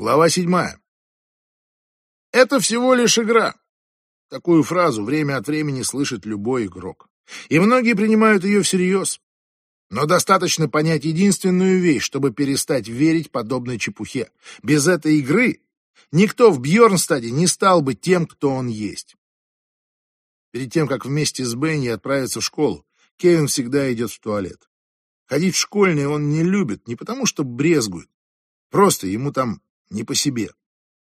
Глава седьмая. Это всего лишь игра. Такую фразу время от времени слышит любой игрок. И многие принимают ее всерьез. Но достаточно понять единственную вещь, чтобы перестать верить подобной чепухе. Без этой игры никто в Бьернстаде не стал бы тем, кто он есть. Перед тем, как вместе с Бенни отправиться в школу, Кевин всегда идет в туалет. Ходить в школьный он не любит, не потому что брезгует. Просто ему там не по себе.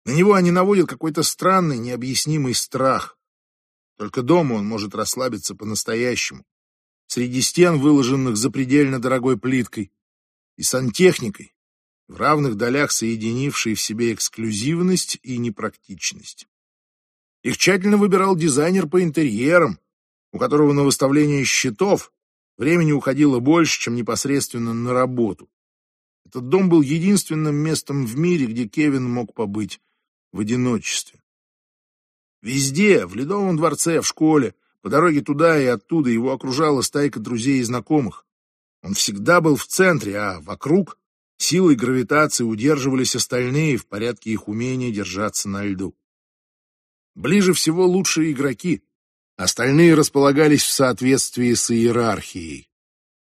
На него они наводят какой-то странный, необъяснимый страх. Только дома он может расслабиться по-настоящему. Среди стен, выложенных запредельно дорогой плиткой, и сантехникой, в равных долях соединившей в себе эксклюзивность и непрактичность. Их тщательно выбирал дизайнер по интерьерам, у которого на выставление счетов времени уходило больше, чем непосредственно на работу. Этот дом был единственным местом в мире, где Кевин мог побыть в одиночестве. Везде, в Ледовом дворце, в школе, по дороге туда и оттуда его окружала стайка друзей и знакомых. Он всегда был в центре, а вокруг силой гравитации удерживались остальные в порядке их умения держаться на льду. Ближе всего лучшие игроки, остальные располагались в соответствии с иерархией.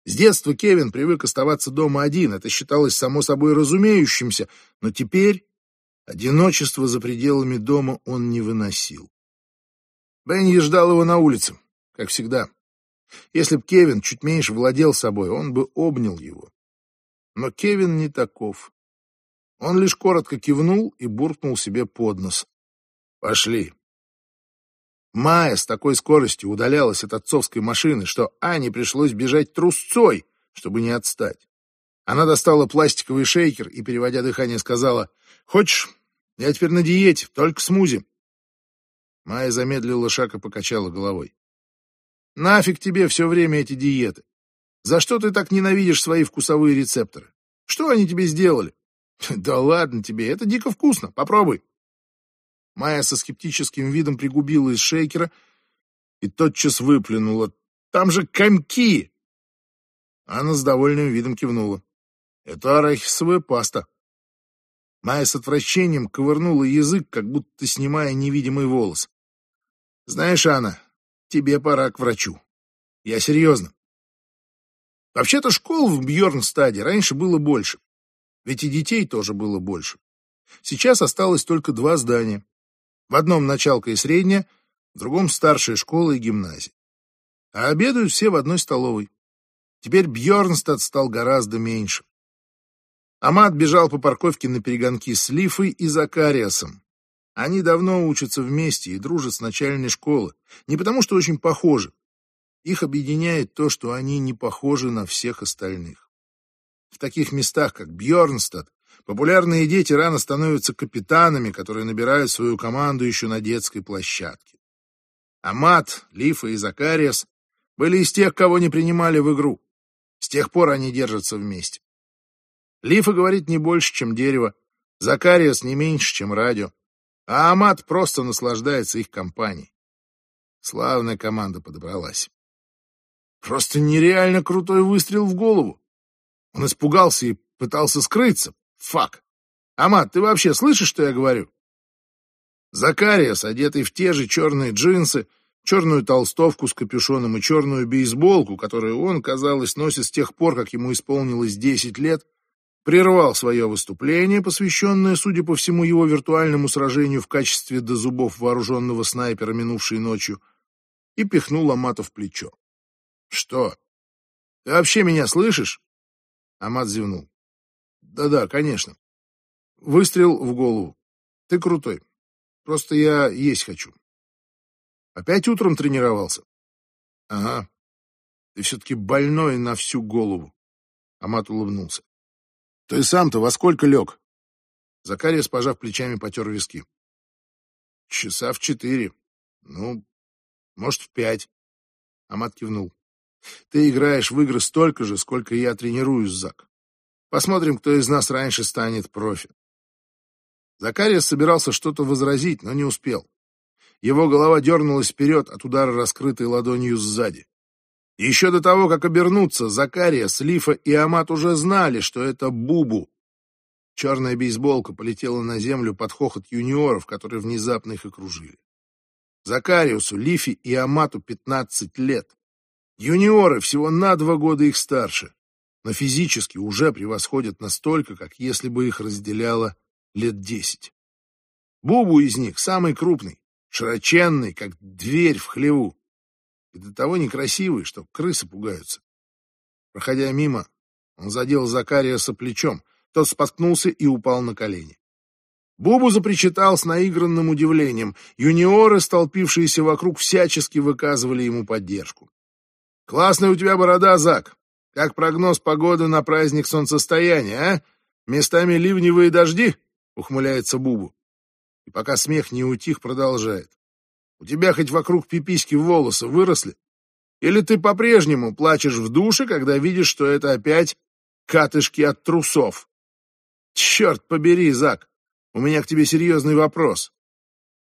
С детства Кевин привык оставаться дома один, это считалось само собой разумеющимся, но теперь одиночество за пределами дома он не выносил. Бенни ждал его на улице, как всегда. Если б Кевин чуть меньше владел собой, он бы обнял его. Но Кевин не таков. Он лишь коротко кивнул и буркнул себе под нос. «Пошли». Майя с такой скоростью удалялась от отцовской машины, что Ане пришлось бежать трусцой, чтобы не отстать. Она достала пластиковый шейкер и, переводя дыхание, сказала, «Хочешь, я теперь на диете, только смузи». Майя замедлила шаг и покачала головой. «Нафиг тебе все время эти диеты? За что ты так ненавидишь свои вкусовые рецепторы? Что они тебе сделали?» «Да ладно тебе, это дико вкусно, попробуй». Майя со скептическим видом пригубила из шейкера и тотчас выплюнула. «Там же комки!» Анна с довольным видом кивнула. «Это арахисовая паста». Майя с отвращением ковырнула язык, как будто снимая невидимый волос. «Знаешь, Анна, тебе пора к врачу. Я серьезно. Вообще-то школ в Бьернстаде раньше было больше. Ведь и детей тоже было больше. Сейчас осталось только два здания. В одном началка и средняя, в другом старшая школа и гимназия. А обедают все в одной столовой. Теперь Бьернстад стал гораздо меньше. Амат бежал по парковке на перегонки с Лифой и Закариасом. Они давно учатся вместе и дружат с начальной школы. Не потому, что очень похожи. Их объединяет то, что они не похожи на всех остальных. В таких местах, как Бьернстад, Популярные дети рано становятся капитанами, которые набирают свою команду еще на детской площадке. Амат, Лифа и Закариас были из тех, кого не принимали в игру. С тех пор они держатся вместе. Лифа говорит не больше, чем дерево, Закариас не меньше, чем радио, а Амат просто наслаждается их компанией. Славная команда подобралась. Просто нереально крутой выстрел в голову. Он испугался и пытался скрыться, Фак. Амат, ты вообще слышишь, что я говорю? Закариас, одетый в те же черные джинсы, черную толстовку с капюшоном и черную бейсболку, которую он, казалось, носит с тех пор, как ему исполнилось десять лет, прервал свое выступление, посвященное, судя по всему, его виртуальному сражению в качестве до зубов вооруженного снайпера минувшей ночью, и пихнул Амата в плечо. «Что? Ты вообще меня слышишь?» Амат зевнул. Да-да, конечно. Выстрел в голову. Ты крутой. Просто я есть хочу. Опять утром тренировался? Ага. Ты все-таки больной на всю голову. Амат улыбнулся. Ты сам-то во сколько лег? Закариас, пожав плечами, потер виски. Часа в четыре. Ну, может, в пять. Амат кивнул. Ты играешь в игры столько же, сколько я тренируюсь, Зак. Посмотрим, кто из нас раньше станет профи. Закариас собирался что-то возразить, но не успел. Его голова дернулась вперед от удара раскрытой ладонью сзади. еще до того, как обернуться, Закариас, Лифа и Амат уже знали, что это Бубу. Черная бейсболка полетела на землю под хохот юниоров, которые внезапно их окружили. Закариусу, Лифи и Амату 15 лет. Юниоры всего на два года их старше, но физически уже превосходят настолько, как если бы их разделяло лет десять. Бубу из них самый крупный, широченный, как дверь в хлеву, и до того некрасивый, что крысы пугаются. Проходя мимо, он задел Закариаса плечом, тот споткнулся и упал на колени. Бубу запричитал с наигранным удивлением. Юниоры, столпившиеся вокруг, всячески выказывали ему поддержку. «Классная у тебя борода, Зак. Как прогноз погоды на праздник солнцестояния, а? Местами ливневые дожди?» — ухмыляется Бубу. И пока смех не утих, продолжает. «У тебя хоть вокруг пиписьки волосы выросли? Или ты по-прежнему плачешь в душе, когда видишь, что это опять катышки от трусов?» «Черт побери, Зак!» У меня к тебе серьезный вопрос.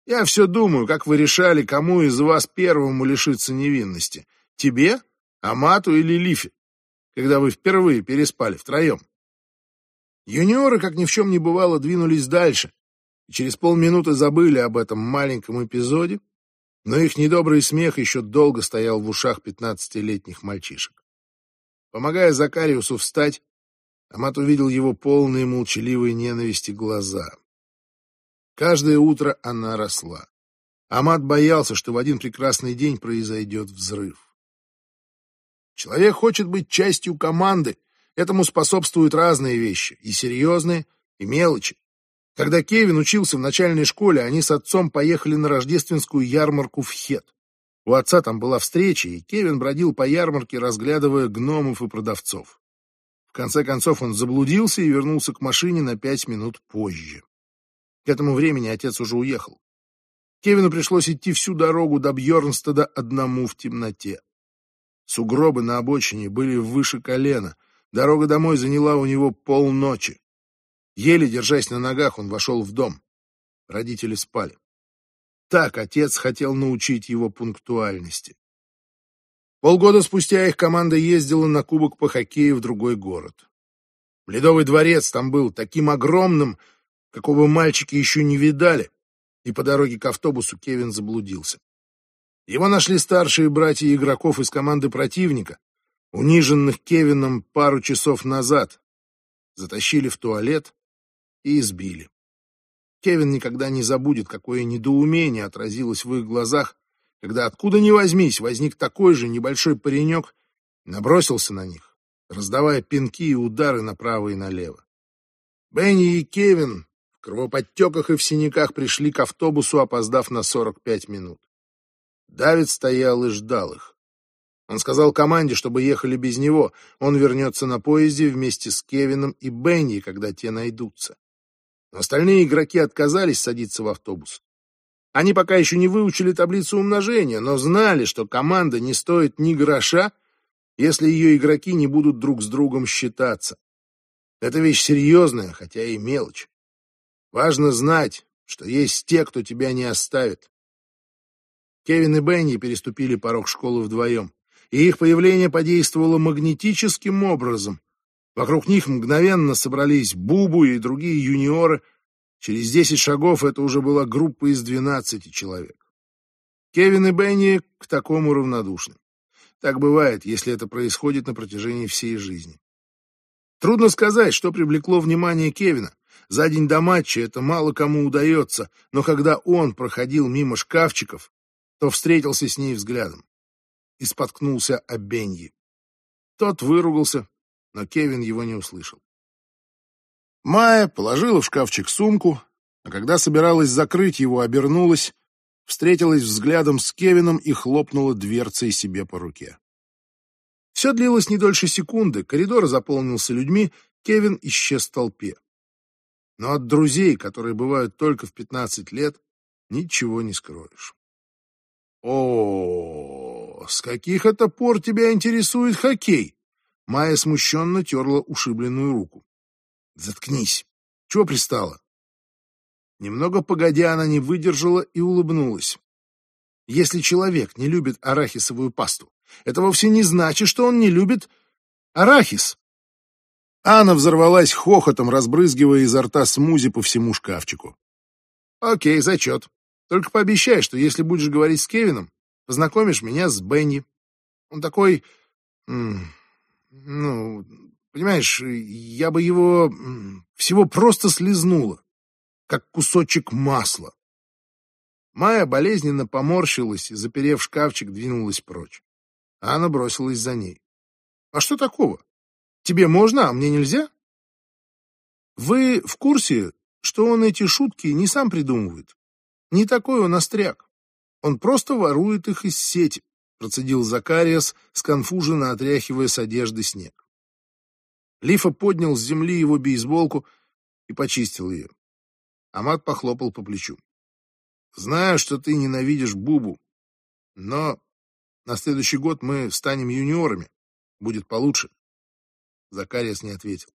Я все думаю, как вы решали, кому из вас первому лишиться невинности. Тебе, Амату или Лифе, когда вы впервые переспали втроем. Юниоры, как ни в чем не бывало, двинулись дальше, и через полминуты забыли об этом маленьком эпизоде, но их недобрый смех еще долго стоял в ушах пятнадцатилетних мальчишек. Помогая Закариусу встать, Амат увидел его полные молчаливой ненависти глаза. Каждое утро она росла. Амат боялся, что в один прекрасный день произойдет взрыв. Человек хочет быть частью команды. Этому способствуют разные вещи, и серьезные, и мелочи. Когда Кевин учился в начальной школе, они с отцом поехали на рождественскую ярмарку в Хет. У отца там была встреча, и Кевин бродил по ярмарке, разглядывая гномов и продавцов. В конце концов он заблудился и вернулся к машине на пять минут позже. К этому времени отец уже уехал. Кевину пришлось идти всю дорогу до Бьернстеда одному в темноте. Сугробы на обочине были выше колена. Дорога домой заняла у него полночи. Еле держась на ногах, он вошел в дом. Родители спали. Так отец хотел научить его пунктуальности. Полгода спустя их команда ездила на кубок по хоккею в другой город. Ледовый дворец там был таким огромным, какого мальчики еще не видали, и по дороге к автобусу Кевин заблудился. Его нашли старшие братья игроков из команды противника, униженных Кевином пару часов назад, затащили в туалет и избили. Кевин никогда не забудет, какое недоумение отразилось в их глазах, когда откуда ни возьмись возник такой же небольшой паренек набросился на них, раздавая пинки и удары направо и налево. Бенни и Кевин кровоподтеках и в синяках пришли к автобусу, опоздав на 45 минут. Давид стоял и ждал их. Он сказал команде, чтобы ехали без него. Он вернется на поезде вместе с Кевином и Бенни, когда те найдутся. Но остальные игроки отказались садиться в автобус. Они пока еще не выучили таблицу умножения, но знали, что команда не стоит ни гроша, если ее игроки не будут друг с другом считаться. Это вещь серьезная, хотя и мелочь. Важно знать, что есть те, кто тебя не оставит. Кевин и Бенни переступили порог школы вдвоем, и их появление подействовало магнетическим образом. Вокруг них мгновенно собрались Бубу и другие юниоры. Через десять шагов это уже была группа из двенадцати человек. Кевин и Бенни к такому равнодушны. Так бывает, если это происходит на протяжении всей жизни. Трудно сказать, что привлекло внимание Кевина. За день до матча это мало кому удается, но когда он проходил мимо шкафчиков, то встретился с ней взглядом и споткнулся о Беньи. Тот выругался, но Кевин его не услышал. Майя положила в шкафчик сумку, а когда собиралась закрыть его, обернулась, встретилась взглядом с Кевином и хлопнула дверцей себе по руке. Все длилось не дольше секунды, коридор заполнился людьми, Кевин исчез в толпе. Но от друзей, которые бывают только в 15 лет, ничего не скроешь. О, с каких это пор тебя интересует хоккей? Майя смущенно терла ушибленную руку. Заткнись. Чего пристала? Немного погодя, она не выдержала и улыбнулась. Если человек не любит арахисовую пасту, это вовсе не значит, что он не любит арахис. Анна взорвалась хохотом, разбрызгивая изо рта смузи по всему шкафчику. «Окей, зачет. Только пообещай, что если будешь говорить с Кевином, познакомишь меня с Бенни. Он такой... Ну, понимаешь, я бы его всего просто слезнула, как кусочек масла. Майя болезненно поморщилась и, заперев шкафчик, двинулась прочь. Анна бросилась за ней. «А что такого? Тебе можно, а мне нельзя?» «Вы в курсе, что он эти шутки не сам придумывает? Не такой он остряк. Он просто ворует их из сети», процедил Закариас, сконфуженно отряхивая с одежды снег. Лифа поднял с земли его бейсболку и почистил ее. Амат похлопал по плечу. Знаю, что ты ненавидишь Бубу, но на следующий год мы станем юниорами. Будет получше. Закариас не ответил.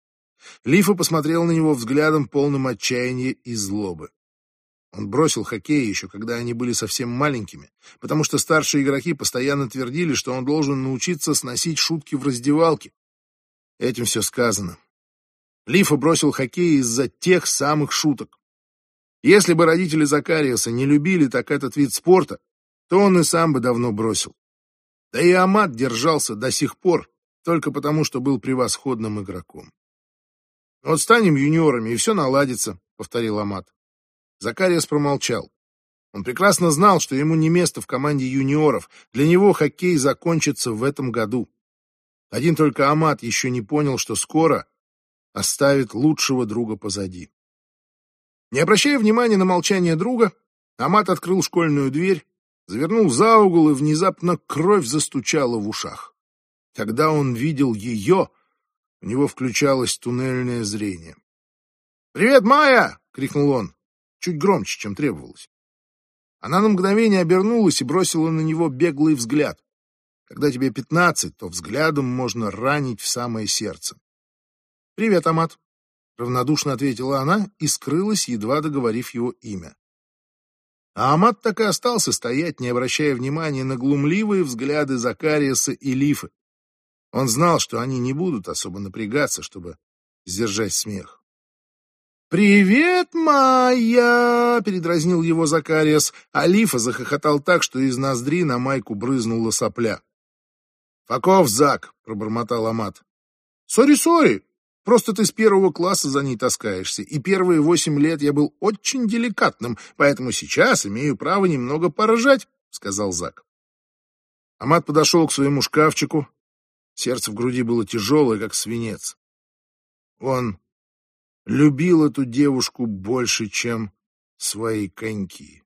Лифа посмотрел на него взглядом, полным отчаяния и злобы. Он бросил хоккей еще, когда они были совсем маленькими, потому что старшие игроки постоянно твердили, что он должен научиться сносить шутки в раздевалке. Этим все сказано. Лифа бросил хоккей из-за тех самых шуток. Если бы родители Закариаса не любили так этот вид спорта, то он и сам бы давно бросил. Да и Амат держался до сих пор, только потому, что был превосходным игроком. «Вот станем юниорами, и все наладится», — повторил Амат. Закариас промолчал. Он прекрасно знал, что ему не место в команде юниоров. Для него хоккей закончится в этом году. Один только Амат еще не понял, что скоро оставит лучшего друга позади. Не обращая внимания на молчание друга, Амат открыл школьную дверь, завернул за угол, и внезапно кровь застучала в ушах. Когда он видел ее, у него включалось туннельное зрение. «Привет, Майя!» — крикнул он, чуть громче, чем требовалось. Она на мгновение обернулась и бросила на него беглый взгляд. Когда тебе пятнадцать, то взглядом можно ранить в самое сердце. «Привет, Амат!» Равнодушно ответила она и скрылась, едва договорив его имя. А Амат так и остался стоять, не обращая внимания на глумливые взгляды Закариаса и Лифы. Он знал, что они не будут особо напрягаться, чтобы сдержать смех. «Привет, Майя!» — передразнил его Закариас, а Лифа захохотал так, что из ноздри на майку брызнула сопля. «Fuck off, Зак!» — пробормотал Амат. «Sorry-sorry!» Просто ты с первого класса за ней таскаешься, и первые восемь лет я был очень деликатным, поэтому сейчас имею право немного поржать», — сказал Зак. Амат подошел к своему шкафчику. Сердце в груди было тяжелое, как свинец. Он любил эту девушку больше, чем свои коньки.